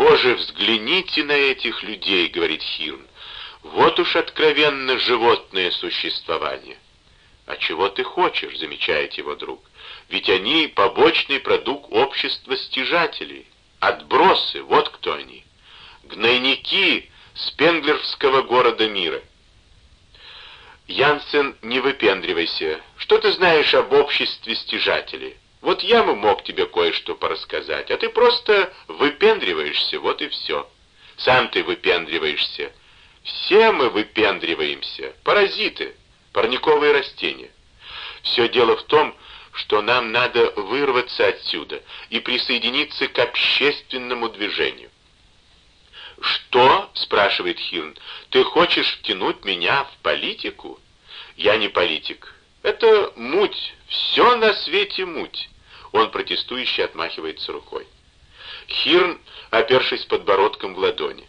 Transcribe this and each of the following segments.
«Боже, взгляните на этих людей», — говорит Хирн. «Вот уж откровенно животное существование». «А чего ты хочешь?» — замечает его друг. «Ведь они побочный продукт общества стяжателей, отбросы, вот кто они, гнойники спенглеровского города мира». Янсен, не выпендривайся. Что ты знаешь об обществе стяжателей? Вот я мог тебе кое-что порассказать, а ты просто выпендриваешься, вот и все. Сам ты выпендриваешься. Все мы выпендриваемся. Паразиты, парниковые растения. Все дело в том, что нам надо вырваться отсюда и присоединиться к общественному движению. «Что?» — спрашивает Хирн. «Ты хочешь втянуть меня в политику?» «Я не политик. Это муть. Все на свете муть. Он протестующе отмахивается рукой. Хирн, опершись подбородком в ладони.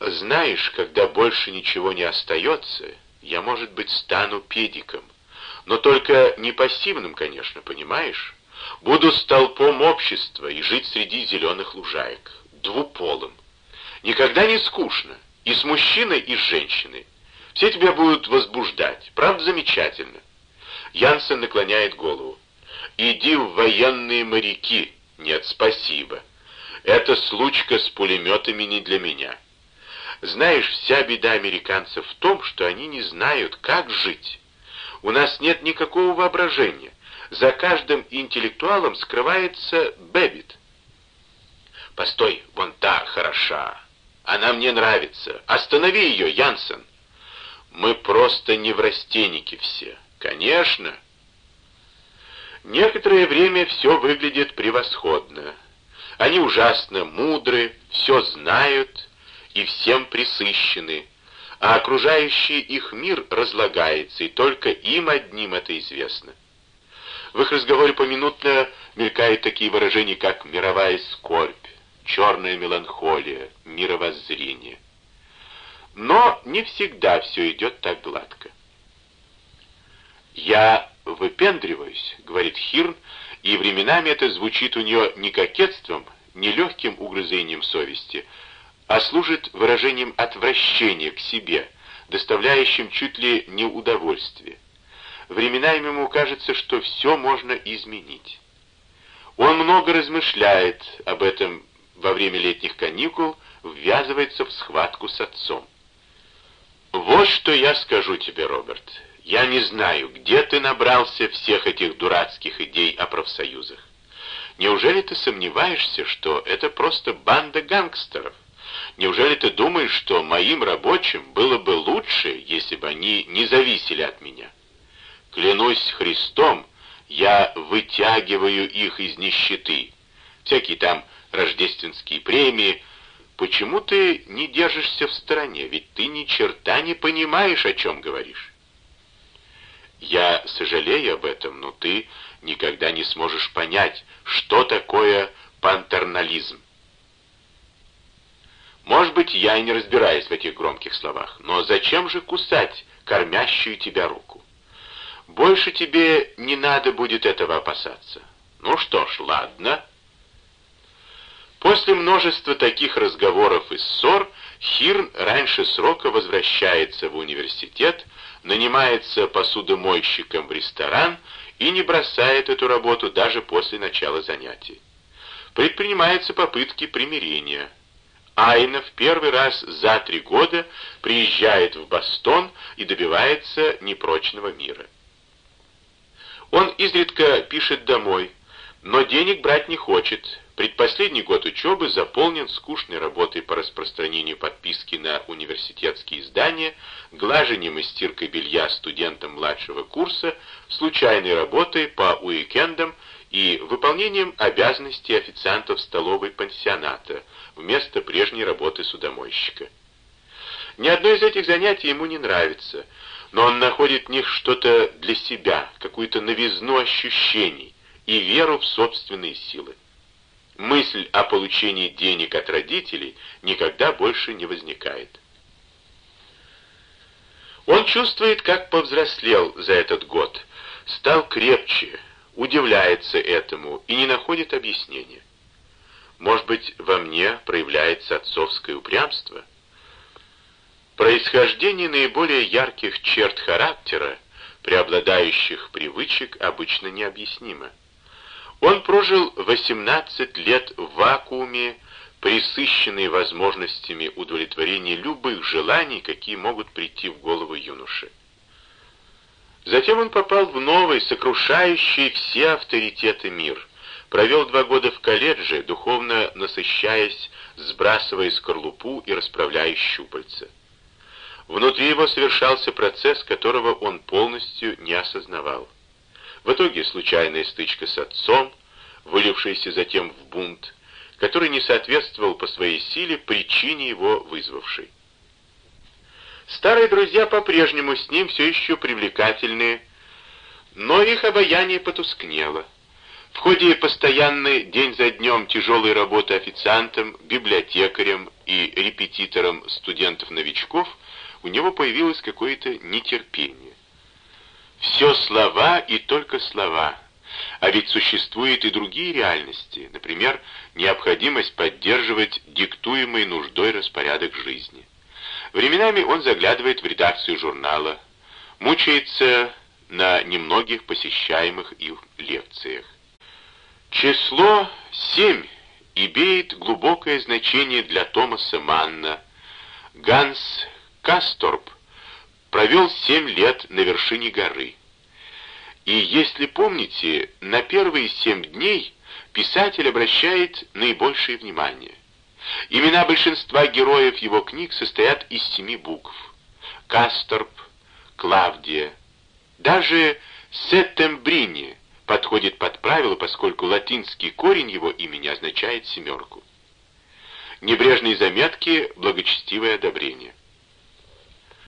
«Знаешь, когда больше ничего не остается, я, может быть, стану педиком. Но только не пассивным, конечно, понимаешь? Буду столпом общества и жить среди зеленых лужаек, двуполым. Никогда не скучно, и с мужчиной, и с женщиной. Все тебя будут возбуждать, правда замечательно?» Янсен наклоняет голову. Иди в военные моряки. Нет, спасибо. Эта случка с пулеметами не для меня. Знаешь, вся беда американцев в том, что они не знают, как жить. У нас нет никакого воображения. За каждым интеллектуалом скрывается Бэббит. Постой, вон та хороша. Она мне нравится. Останови ее, Янсен. Мы просто неврастенники все. Конечно. Некоторое время все выглядит превосходно. Они ужасно мудры, все знают и всем присыщены, а окружающий их мир разлагается, и только им одним это известно. В их разговоре поминутно мелькают такие выражения, как «мировая скорбь», «черная меланхолия», «мировоззрение». Но не всегда все идет так гладко. Я выпендриваюсь, говорит Хирн, и временами это звучит у нее не кокетством, не легким угрызением совести, а служит выражением отвращения к себе, доставляющим чуть ли не удовольствие. Временами ему кажется, что все можно изменить. Он много размышляет об этом во время летних каникул, ввязывается в схватку с отцом. «Вот что я скажу тебе, Роберт. Я не знаю, где ты набрался всех этих дурацких идей о профсоюзах. Неужели ты сомневаешься, что это просто банда гангстеров? Неужели ты думаешь, что моим рабочим было бы лучше, если бы они не зависели от меня? Клянусь Христом, я вытягиваю их из нищеты. Всякие там рождественские премии. Почему ты не держишься в стороне? Ведь ты ни черта не понимаешь, о чем говоришь. Я сожалею об этом, но ты никогда не сможешь понять, что такое пантернализм. Может быть, я и не разбираюсь в этих громких словах, но зачем же кусать кормящую тебя руку? Больше тебе не надо будет этого опасаться. Ну что ж, ладно. После множества таких разговоров и ссор Хирн раньше срока возвращается в университет, нанимается посудомойщиком в ресторан и не бросает эту работу даже после начала занятий. Предпринимаются попытки примирения. Айна в первый раз за три года приезжает в Бостон и добивается непрочного мира. Он изредка пишет домой, но денег брать не хочет, Предпоследний год учебы заполнен скучной работой по распространению подписки на университетские издания, глажением и стиркой белья студентам младшего курса, случайной работой по уикендам и выполнением обязанностей официантов столовой пансионата вместо прежней работы судомойщика. Ни одно из этих занятий ему не нравится, но он находит в них что-то для себя, какую-то новизну ощущений и веру в собственные силы мысль о получении денег от родителей никогда больше не возникает. Он чувствует, как повзрослел за этот год, стал крепче, удивляется этому и не находит объяснения. Может быть, во мне проявляется отцовское упрямство? Происхождение наиболее ярких черт характера, преобладающих привычек, обычно необъяснимо. Он прожил 18 лет в вакууме, присыщенный возможностями удовлетворения любых желаний, какие могут прийти в голову юноши. Затем он попал в новый, сокрушающий все авторитеты мир. Провел два года в колледже, духовно насыщаясь, сбрасывая скорлупу и расправляя щупальца. Внутри его совершался процесс, которого он полностью не осознавал. В итоге случайная стычка с отцом, вылившаяся затем в бунт, который не соответствовал по своей силе причине его вызвавшей. Старые друзья по-прежнему с ним все еще привлекательные, но их обаяние потускнело. В ходе постоянной день за днем тяжелой работы официантом, библиотекарем и репетитором студентов-новичков у него появилось какое-то нетерпение. Все слова и только слова. А ведь существуют и другие реальности, например, необходимость поддерживать диктуемый нуждой распорядок жизни. Временами он заглядывает в редакцию журнала, мучается на немногих посещаемых их лекциях. Число 7 имеет глубокое значение для Томаса Манна. Ганс Касторп провел 7 лет на вершине горы. И если помните, на первые семь дней писатель обращает наибольшее внимание. Имена большинства героев его книг состоят из семи букв. Касторп, Клавдия, даже Сеттембрини подходит под правило, поскольку латинский корень его имени означает «семерку». Небрежные заметки — благочестивое одобрение.